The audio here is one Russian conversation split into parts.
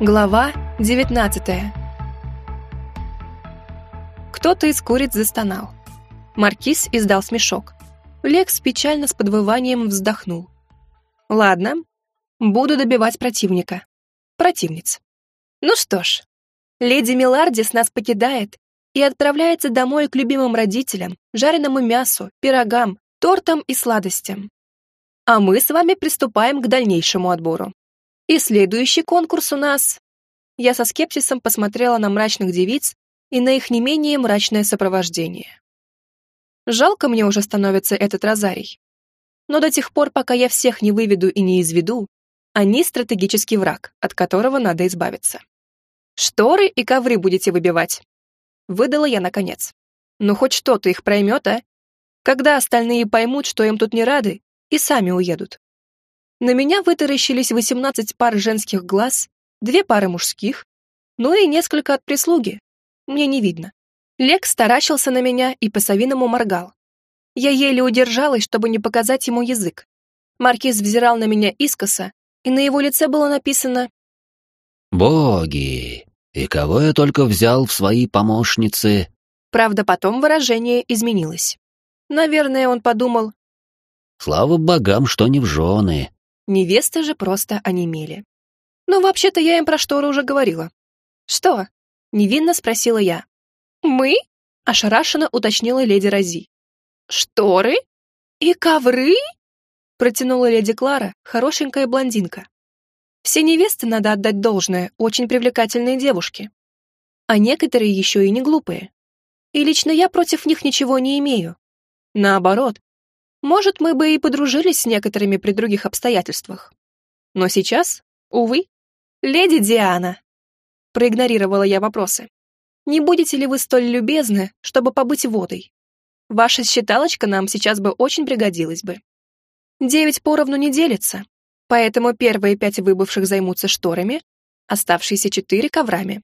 Глава 19 Кто-то из куриц застонал. Маркиз издал смешок. Лекс печально с подвыванием вздохнул. «Ладно, буду добивать противника. Противниц. Ну что ж, леди Милардис нас покидает и отправляется домой к любимым родителям, жареному мясу, пирогам, тортам и сладостям. А мы с вами приступаем к дальнейшему отбору. И следующий конкурс у нас... Я со скепсисом посмотрела на мрачных девиц и на их не менее мрачное сопровождение. Жалко мне уже становится этот розарий. Но до тех пор, пока я всех не выведу и не изведу, они стратегический враг, от которого надо избавиться. Шторы и ковры будете выбивать. Выдала я наконец. Ну хоть что-то их проймет, а? Когда остальные поймут, что им тут не рады, и сами уедут. На меня вытаращились 18 пар женских глаз, две пары мужских, ну и несколько от прислуги. Мне не видно. Лекс таращился на меня и по-совиному моргал. Я еле удержалась, чтобы не показать ему язык. Маркиз взирал на меня искоса, и на его лице было написано «Боги! И кого я только взял в свои помощницы!» Правда, потом выражение изменилось. Наверное, он подумал «Слава богам, что не в жены!» Невесты же просто онемели. Ну, вообще-то я им про шторы уже говорила. Что? Невинно спросила я. Мы? Ошарашенно уточнила леди Рози. Шторы? И ковры? Протянула леди Клара, хорошенькая блондинка. Все невесты, надо отдать должное, очень привлекательные девушки. А некоторые еще и не глупые. И лично я против них ничего не имею. Наоборот, может, мы бы и подружились с некоторыми при других обстоятельствах. Но сейчас, увы, леди Диана. Проигнорировала я вопросы. Не будете ли вы столь любезны, чтобы побыть водой? Ваша считалочка нам сейчас бы очень пригодилась бы. Девять поровну не делится, поэтому первые пять выбывших займутся шторами, оставшиеся четыре — коврами.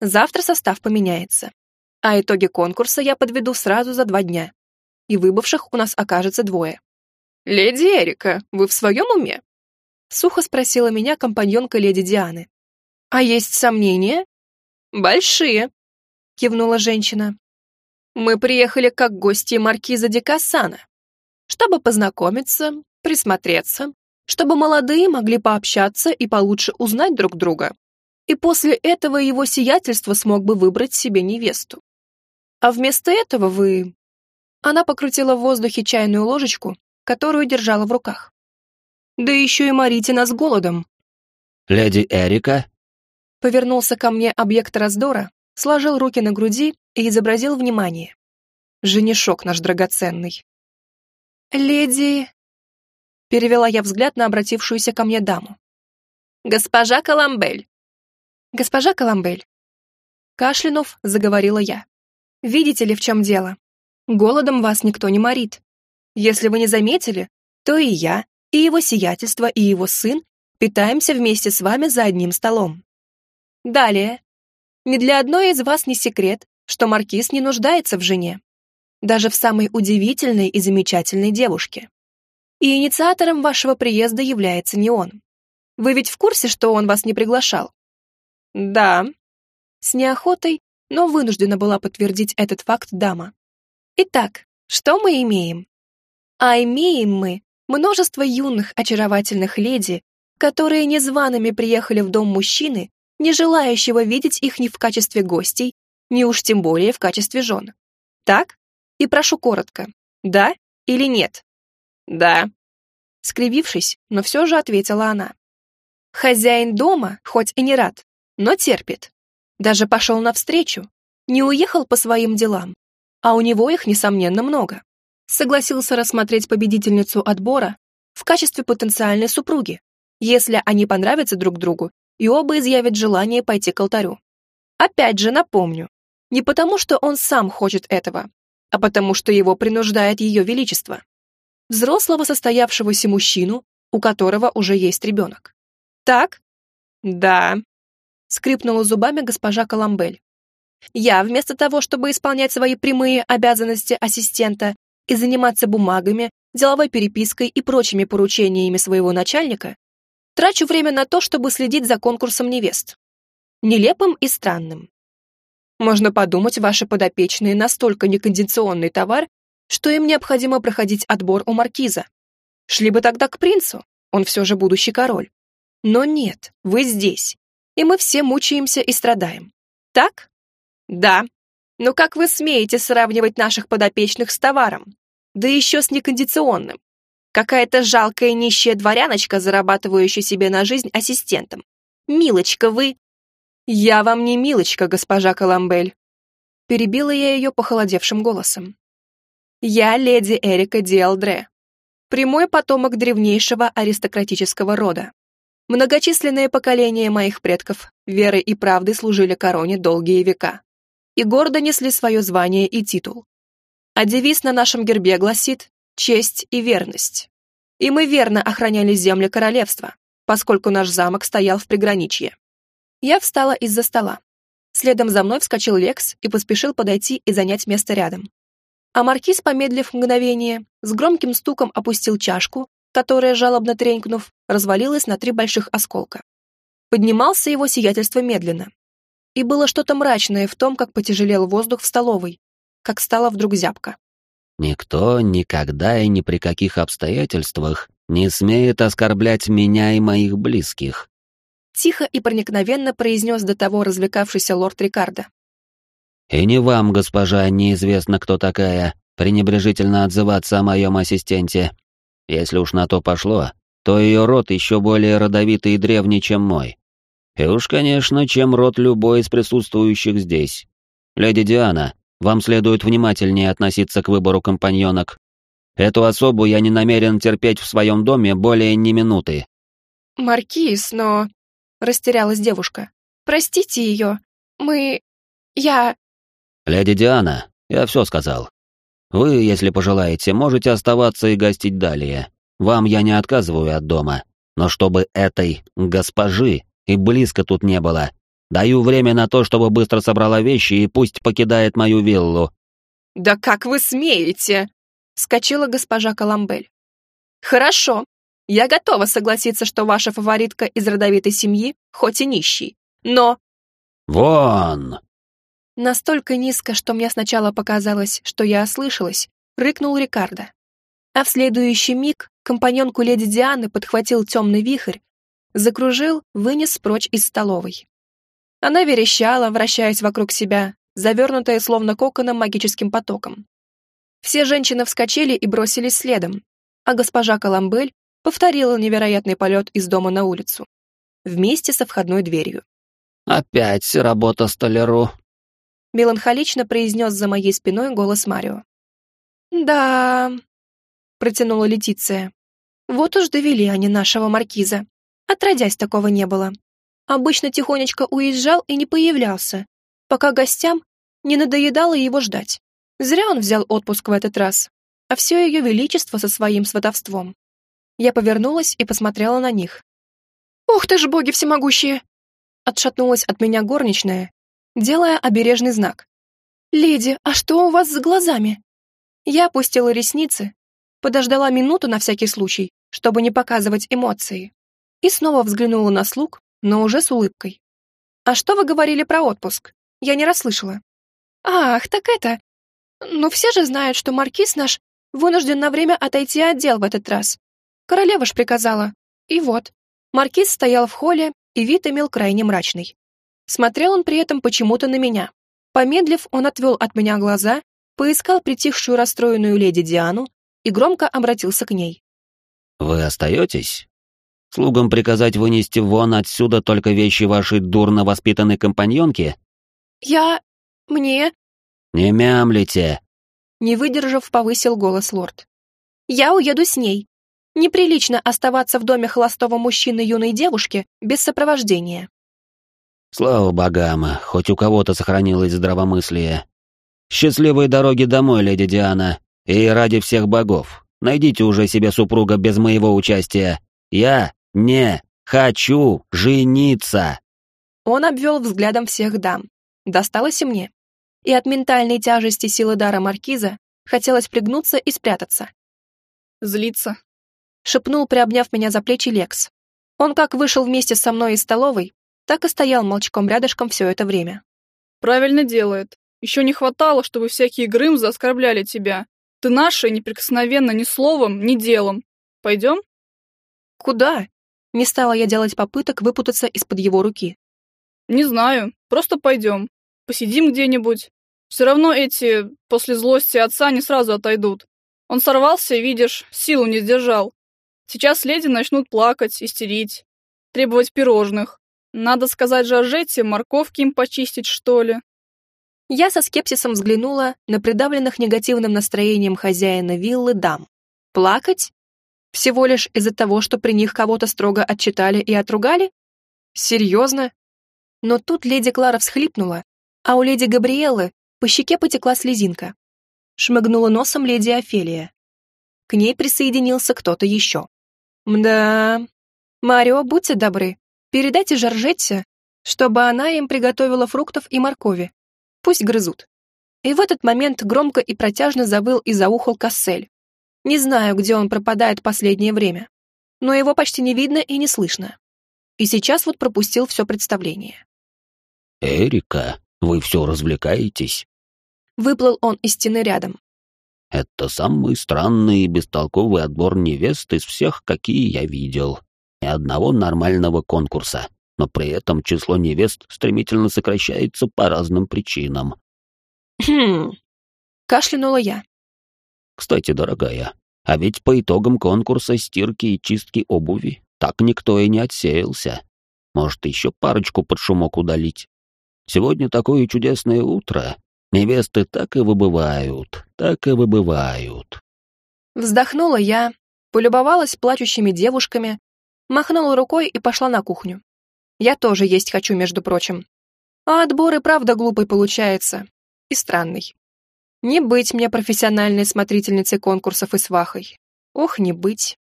Завтра состав поменяется, а итоги конкурса я подведу сразу за два дня и выбывших у нас окажется двое. «Леди Эрика, вы в своем уме?» Сухо спросила меня компаньонка леди Дианы. «А есть сомнения?» «Большие», — кивнула женщина. «Мы приехали как гости маркиза де Кассана, чтобы познакомиться, присмотреться, чтобы молодые могли пообщаться и получше узнать друг друга. И после этого его сиятельство смог бы выбрать себе невесту. А вместо этого вы она покрутила в воздухе чайную ложечку, которую держала в руках. «Да еще и морите нас голодом!» «Леди Эрика?» Повернулся ко мне объект раздора, сложил руки на груди и изобразил внимание. Женишок наш драгоценный. «Леди...» Перевела я взгляд на обратившуюся ко мне даму. «Госпожа Коломбель!» «Госпожа Коломбель!» Кашлянув, заговорила я. «Видите ли, в чем дело? Голодом вас никто не морит. Если вы не заметили, то и я, и его сиятельство, и его сын питаемся вместе с вами за одним столом. Далее. Ни для одной из вас не секрет, что маркиз не нуждается в жене. Даже в самой удивительной и замечательной девушке. И инициатором вашего приезда является не он. Вы ведь в курсе, что он вас не приглашал? Да. С неохотой, но вынуждена была подтвердить этот факт дама. Итак, что мы имеем? А имеем мы множество юных очаровательных леди, которые незваными приехали в дом мужчины, не желающего видеть их ни в качестве гостей, ни уж тем более в качестве жен. Так? И прошу коротко, да или нет? Да. Скривившись, но все же ответила она. Хозяин дома, хоть и не рад, но терпит. Даже пошел навстречу, не уехал по своим делам, а у него их, несомненно, много. Согласился рассмотреть победительницу отбора в качестве потенциальной супруги, если они понравятся друг другу и оба изъявят желание пойти к алтарю. Опять же напомню, не потому что он сам хочет этого, а потому что его принуждает ее величество. Взрослого состоявшегося мужчину, у которого уже есть ребенок. Так? Да. Скрипнула зубами госпожа Коломбель. Я, вместо того, чтобы исполнять свои прямые обязанности ассистента и заниматься бумагами, деловой перепиской и прочими поручениями своего начальника, Трачу время на то, чтобы следить за конкурсом невест. Нелепым и странным. Можно подумать, ваши подопечные настолько некондиционный товар, что им необходимо проходить отбор у маркиза. Шли бы тогда к принцу, он все же будущий король. Но нет, вы здесь, и мы все мучаемся и страдаем. Так? Да. Но как вы смеете сравнивать наших подопечных с товаром? Да еще с некондиционным. Какая-то жалкая нищая дворяночка, зарабатывающая себе на жизнь ассистентом. Милочка, вы... Я вам не милочка, госпожа Коломбель. Перебила я ее похолодевшим голосом. Я леди Эрика Диалдре, прямой потомок древнейшего аристократического рода. Многочисленные поколения моих предков верой и правдой служили короне долгие века и гордо несли свое звание и титул. А девиз на нашем гербе гласит честь и верность. И мы верно охраняли земли королевства, поскольку наш замок стоял в приграничье. Я встала из-за стола. Следом за мной вскочил Лекс и поспешил подойти и занять место рядом. А маркиз, помедлив мгновение, с громким стуком опустил чашку, которая, жалобно тренькнув, развалилась на три больших осколка. Поднимался его сиятельство медленно. И было что-то мрачное в том, как потяжелел воздух в столовой, как стало вдруг зябко. Никто никогда и ни при каких обстоятельствах не смеет оскорблять меня и моих близких. Тихо и проникновенно произнес до того развлекавшийся лорд Рикардо. И не вам, госпожа, неизвестно, кто такая, пренебрежительно отзываться о моем ассистенте. Если уж на то пошло, то ее род еще более родовитый и древний, чем мой. И уж, конечно, чем род любой из присутствующих здесь. Леди Диана, вам следует внимательнее относиться к выбору компаньонок. Эту особу я не намерен терпеть в своем доме более ни минуты». «Маркиз, но...» — растерялась девушка. «Простите ее. Мы... я...» «Леди Диана, я все сказал. Вы, если пожелаете, можете оставаться и гостить далее. Вам я не отказываю от дома. Но чтобы этой госпожи и близко тут не было, Даю время на то, чтобы быстро собрала вещи и пусть покидает мою виллу». «Да как вы смеете?» — скочила госпожа Коломбель. «Хорошо, я готова согласиться, что ваша фаворитка из родовитой семьи, хоть и нищий, но...» «Вон!» Настолько низко, что мне сначала показалось, что я ослышалась, рыкнул Рикардо. А в следующий миг компаньонку леди Дианы подхватил темный вихрь, закружил, вынес прочь из столовой. Она верещала, вращаясь вокруг себя, завернутая словно коконом магическим потоком. Все женщины вскочили и бросились следом, а госпожа Коломбель повторила невероятный полет из дома на улицу, вместе со входной дверью. «Опять работа столяру», — меланхолично произнес за моей спиной голос Марио. «Да...» — протянула Летиция. «Вот уж довели они нашего маркиза. Отродясь, такого не было обычно тихонечко уезжал и не появлялся, пока гостям не надоедало его ждать. Зря он взял отпуск в этот раз, а все ее величество со своим сватовством. Я повернулась и посмотрела на них. «Ух ты ж, боги всемогущие!» Отшатнулась от меня горничная, делая обережный знак. «Леди, а что у вас с глазами?» Я опустила ресницы, подождала минуту на всякий случай, чтобы не показывать эмоции, и снова взглянула на слуг, но уже с улыбкой. «А что вы говорили про отпуск? Я не расслышала». «Ах, так это... Ну все же знают, что маркиз наш вынужден на время отойти от дел в этот раз. Королева ж приказала. И вот». Маркиз стоял в холле, и вид имел крайне мрачный. Смотрел он при этом почему-то на меня. Помедлив, он отвел от меня глаза, поискал притихшую расстроенную леди Диану и громко обратился к ней. «Вы остаетесь? Слугам приказать вынести вон отсюда только вещи вашей дурно воспитанной компаньонки? Я... мне... Не мямлите. Не выдержав, повысил голос лорд. Я уеду с ней. Неприлично оставаться в доме холостого мужчины юной девушки без сопровождения. Слава богам, хоть у кого-то сохранилось здравомыслие. Счастливой дороги домой, леди Диана, и ради всех богов. Найдите уже себе супруга без моего участия. Я «Не хочу жениться!» Он обвел взглядом всех дам. Досталось и мне. И от ментальной тяжести силы дара маркиза хотелось пригнуться и спрятаться. «Злиться», — шепнул, приобняв меня за плечи Лекс. Он как вышел вместе со мной из столовой, так и стоял молчком рядышком все это время. Правильно делает. Еще не хватало, чтобы всякие грымзы оскорбляли тебя. Ты наша и неприкосновенна ни словом, ни делом. Пойдем? Куда? Не стала я делать попыток выпутаться из-под его руки. Не знаю, просто пойдем. Посидим где-нибудь. Все равно эти, после злости отца, не сразу отойдут. Он сорвался, видишь, силу не сдержал. Сейчас леди начнут плакать, истерить, требовать пирожных. Надо сказать Жоржетте, морковки им почистить, что ли. Я со скепсисом взглянула на придавленных негативным настроением хозяина виллы дам. Плакать? Всего лишь из-за того, что при них кого-то строго отчитали и отругали? Серьезно? Но тут леди Клара всхлипнула, а у леди Габриэлы по щеке потекла слезинка. Шмыгнула носом леди Офелия. К ней присоединился кто-то еще. Мда... Марио, будьте добры, передайте Жоржетте, чтобы она им приготовила фруктов и моркови. Пусть грызут. И в этот момент громко и протяжно завыл и заухал Кассель. Не знаю, где он пропадает последнее время, но его почти не видно и не слышно. И сейчас вот пропустил все представление. «Эрика, вы все развлекаетесь?» Выплыл он из стены рядом. «Это самый странный и бестолковый отбор невест из всех, какие я видел. Ни одного нормального конкурса, но при этом число невест стремительно сокращается по разным причинам». «Хм...» — кашлянула я. «Кстати, дорогая, а ведь по итогам конкурса стирки и чистки обуви так никто и не отсеялся. Может, еще парочку под шумок удалить?» Сегодня такое чудесное утро. Невесты так и выбывают, так и выбывают. Вздохнула я, полюбовалась плачущими девушками, махнула рукой и пошла на кухню. Я тоже есть хочу, между прочим. А отбор и правда глупый получается. И странный. Не быть мне профессиональной смотрительницей конкурсов и свахой. Ох, не быть.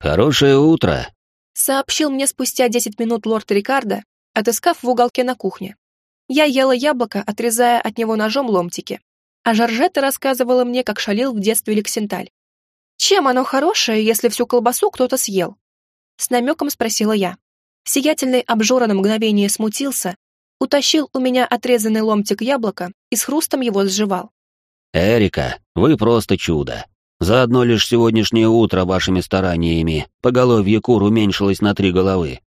«Хорошее утро», — сообщил мне спустя десять минут лорд Рикардо, отыскав в уголке на кухне. Я ела яблоко, отрезая от него ножом ломтики. А Жоржетта рассказывала мне, как шалил в детстве Лексенталь. «Чем оно хорошее, если всю колбасу кто-то съел?» С намеком спросила я. Сиятельный обжора на мгновение смутился, утащил у меня отрезанный ломтик яблока и с хрустом его сживал. «Эрика, вы просто чудо. За одно лишь сегодняшнее утро вашими стараниями поголовье кур уменьшилось на три головы.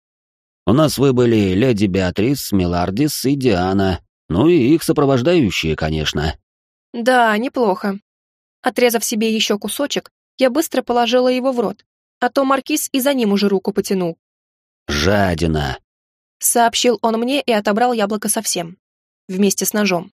У нас выбыли леди Беатрис, Милардис и Диана, ну и их сопровождающие, конечно. Да, неплохо. Отрезав себе еще кусочек, я быстро положила его в рот, а то маркиз и за ним уже руку потянул. «Жадина!» — сообщил он мне и отобрал яблоко совсем, вместе с ножом.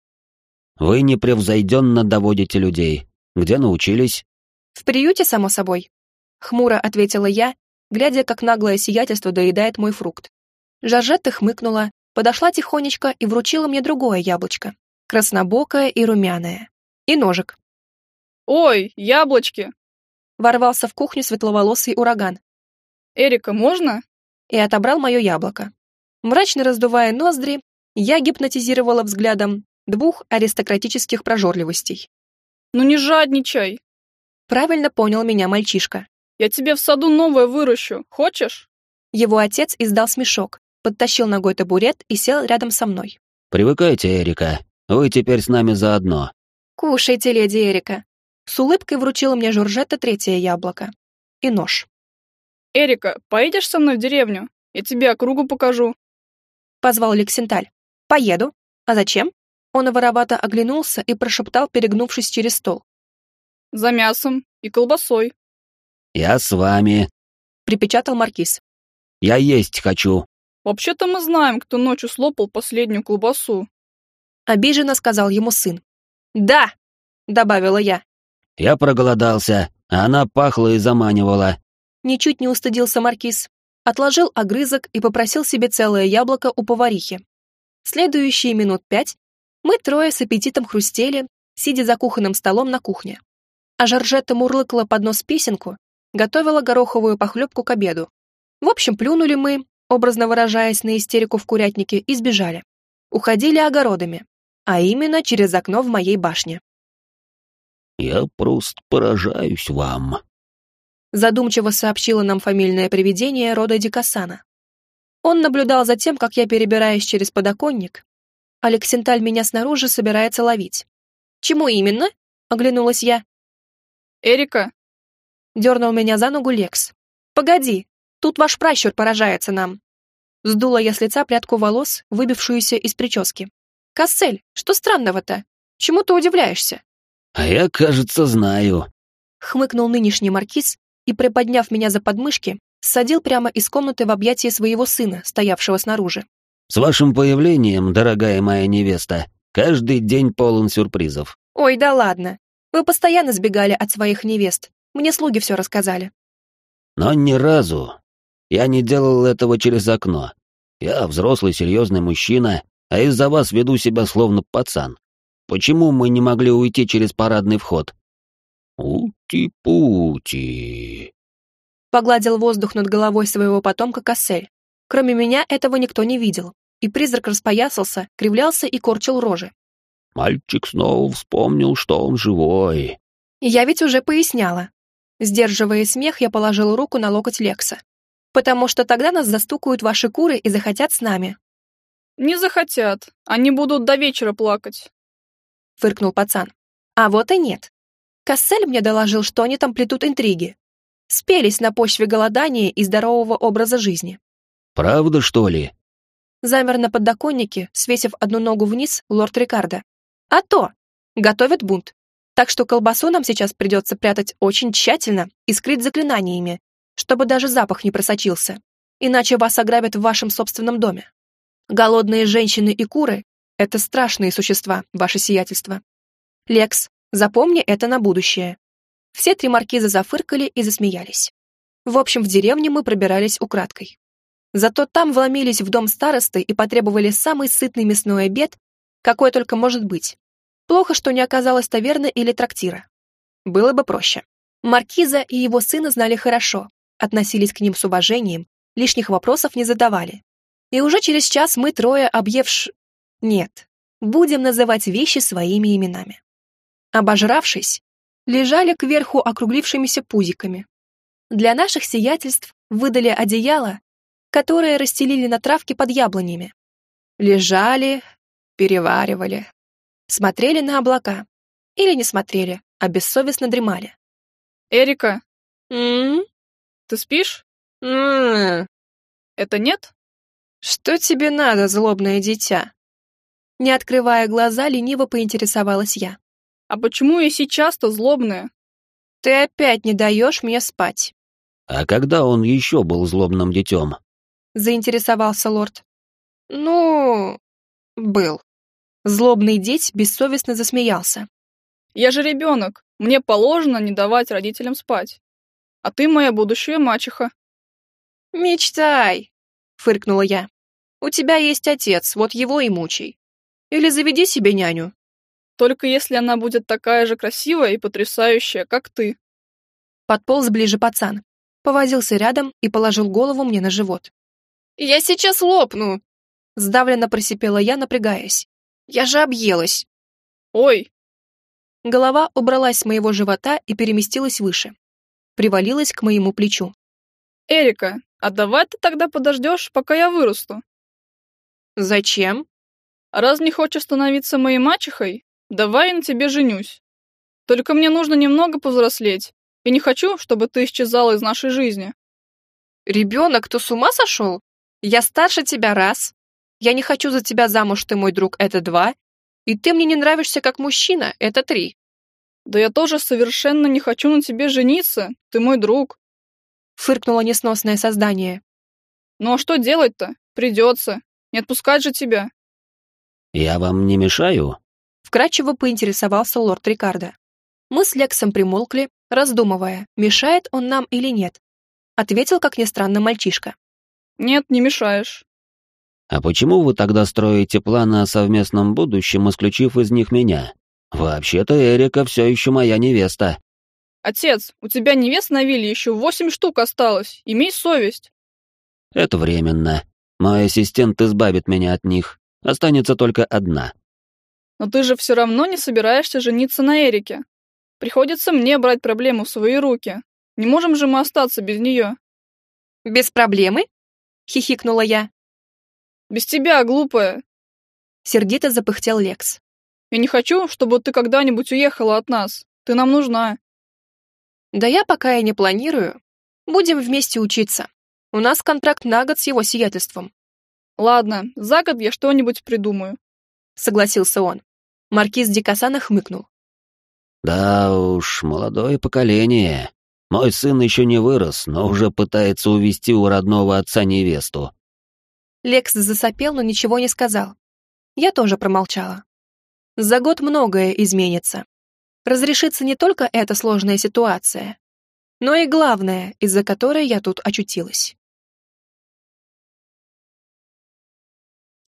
«Вы непревзойденно доводите людей. Где научились?» «В приюте, само собой», — хмуро ответила я, глядя, как наглое сиятельство доедает мой фрукт. Жоржетта хмыкнула, подошла тихонечко и вручила мне другое яблочко, краснобокое и румяное. И ножик. «Ой, яблочки!» Ворвался в кухню светловолосый ураган. «Эрика, можно?» И отобрал мое яблоко. Мрачно раздувая ноздри, я гипнотизировала взглядом двух аристократических прожорливостей. «Ну не жадничай!» Правильно понял меня мальчишка. «Я тебе в саду новое выращу. Хочешь?» Его отец издал смешок, подтащил ногой табурет и сел рядом со мной. «Привыкайте, Эрика. Вы теперь с нами заодно». «Кушайте, леди Эрика». С улыбкой вручила мне Жоржетта третье яблоко. И нож. «Эрика, поедешь со мной в деревню? Я тебе округу покажу». Позвал Лексенталь. «Поеду. А зачем?» Он воровато оглянулся и прошептал, перегнувшись через стол. «За мясом и колбасой». «Я с вами», — припечатал Маркиз. «Я есть хочу». «Вообще-то мы знаем, кто ночью слопал последнюю колбасу», — обиженно сказал ему сын. «Да!» — добавила я. «Я проголодался, а она пахла и заманивала». Ничуть не устыдился Маркиз. Отложил огрызок и попросил себе целое яблоко у поварихи. Следующие минут пять мы трое с аппетитом хрустели, сидя за кухонным столом на кухне. А Жоржетта мурлыкала под нос песенку, готовила гороховую похлебку к обеду. В общем, плюнули мы, образно выражаясь на истерику в курятнике, и сбежали. Уходили огородами, а именно через окно в моей башне. «Я просто поражаюсь вам», задумчиво сообщило нам фамильное привидение рода Дикасана. Он наблюдал за тем, как я перебираюсь через подоконник. Алексенталь меня снаружи собирается ловить. «Чему именно?» — оглянулась я. «Эрика!» — дернул меня за ногу Лекс. «Погоди, тут ваш пращур поражается нам». Сдула я с лица прядку волос, выбившуюся из прически. «Кассель, что странного-то? Чему ты удивляешься?» «А я, кажется, знаю», — хмыкнул нынешний маркиз и, приподняв меня за подмышки, ссадил прямо из комнаты в объятия своего сына, стоявшего снаружи. «С вашим появлением, дорогая моя невеста, каждый день полон сюрпризов». «Ой, да ладно. Вы постоянно сбегали от своих невест. Мне слуги все рассказали». «Но ни разу. Я не делал этого через окно. Я взрослый серьезный мужчина, а из-за вас веду себя словно пацан. Почему мы не могли уйти через парадный вход?» «Ути-пути», Погладил воздух над головой своего потомка Кассель. Кроме меня этого никто не видел, и призрак распоясался, кривлялся и корчил рожи. Мальчик снова вспомнил, что он живой. Я ведь уже поясняла. Сдерживая смех, я положил руку на локоть Лекса. Потому что тогда нас застукают ваши куры и захотят с нами. Не захотят. Они будут до вечера плакать. Фыркнул пацан. А вот и нет. Кассель мне доложил, что они там плетут интриги спелись на почве голодания и здорового образа жизни. «Правда, что ли?» Замер на подоконнике, свесив одну ногу вниз, лорд Рикардо. «А то! Готовят бунт. Так что колбасу нам сейчас придется прятать очень тщательно и скрыть заклинаниями, чтобы даже запах не просочился. Иначе вас ограбят в вашем собственном доме. Голодные женщины и куры — это страшные существа, ваше сиятельство. Лекс, запомни это на будущее. Все три маркиза зафыркали и засмеялись. В общем, в деревне мы пробирались украдкой. Зато там вломились в дом старосты и потребовали самый сытный мясной обед, какой только может быть. Плохо, что не оказалось таверны или трактира. Было бы проще. Маркиза и его сына знали хорошо, относились к ним с уважением, лишних вопросов не задавали. И уже через час мы трое, объевш... Нет, будем называть вещи своими именами. Обожравшись, лежали кверху округлившимися пузиками. Для наших сиятельств выдали одеяло, которое расстелили на травке под яблонями. Лежали, переваривали, смотрели на облака. Или не смотрели, а бессовестно дремали. «Эрика!» «М-м-м?» «Ты спишь?» «М-м-м?» «Это нет?» «Что тебе надо, злобное дитя?» Не открывая глаза, лениво поинтересовалась я. А почему я сейчас-то злобная? Ты опять не даешь мне спать. А когда он еще был злобным детем? Заинтересовался лорд. Ну, был. Злобный деть бессовестно засмеялся. Я же ребенок. Мне положено не давать родителям спать. А ты моя будущая мачеха. Мечтай, фыркнула я. У тебя есть отец, вот его и мучай. Или заведи себе няню, только если она будет такая же красивая и потрясающая, как ты. Подполз ближе пацан, повозился рядом и положил голову мне на живот. «Я сейчас лопну!» Сдавленно просипела я, напрягаясь. «Я же объелась!» «Ой!» Голова убралась с моего живота и переместилась выше. Привалилась к моему плечу. «Эрика, а давай ты тогда подождешь, пока я вырасту?» «Зачем?» «Раз не хочешь становиться моей мачехой, Давай я на тебе женюсь. Только мне нужно немного повзрослеть. И не хочу, чтобы ты исчезала из нашей жизни. Ребенок, ты с ума сошел? Я старше тебя раз. Я не хочу за тебя замуж, ты мой друг, это два. И ты мне не нравишься как мужчина, это три. Да я тоже совершенно не хочу на тебе жениться, ты мой друг. Фыркнуло несносное создание. Ну а что делать-то? Придется. Не отпускать же тебя. Я вам не мешаю? Вкратчиво поинтересовался лорд Рикардо. Мы с Лексом примолкли, раздумывая, мешает он нам или нет. Ответил, как ни странно, мальчишка. «Нет, не мешаешь». «А почему вы тогда строите планы о совместном будущем, исключив из них меня? Вообще-то Эрика все еще моя невеста». «Отец, у тебя невест на вилле еще восемь штук осталось. Имей совесть». «Это временно. Мой ассистент избавит меня от них. Останется только одна. Но ты же все равно не собираешься жениться на Эрике. Приходится мне брать проблему в свои руки. Не можем же мы остаться без нее. Без проблемы? Хихикнула я. Без тебя, глупая. Сердито запыхтел Лекс. Я не хочу, чтобы ты когда-нибудь уехала от нас. Ты нам нужна. Да я пока и не планирую. Будем вместе учиться. У нас контракт на год с его сиятельством. Ладно, за год я что-нибудь придумаю. Согласился он. Маркиз Дикасана хмыкнул. Да уж, молодое поколение. Мой сын еще не вырос, но уже пытается увести у родного отца невесту. Лекс засопел, но ничего не сказал. Я тоже промолчала. За год многое изменится. Разрешится не только эта сложная ситуация, но и главное, из-за которой я тут очутилась.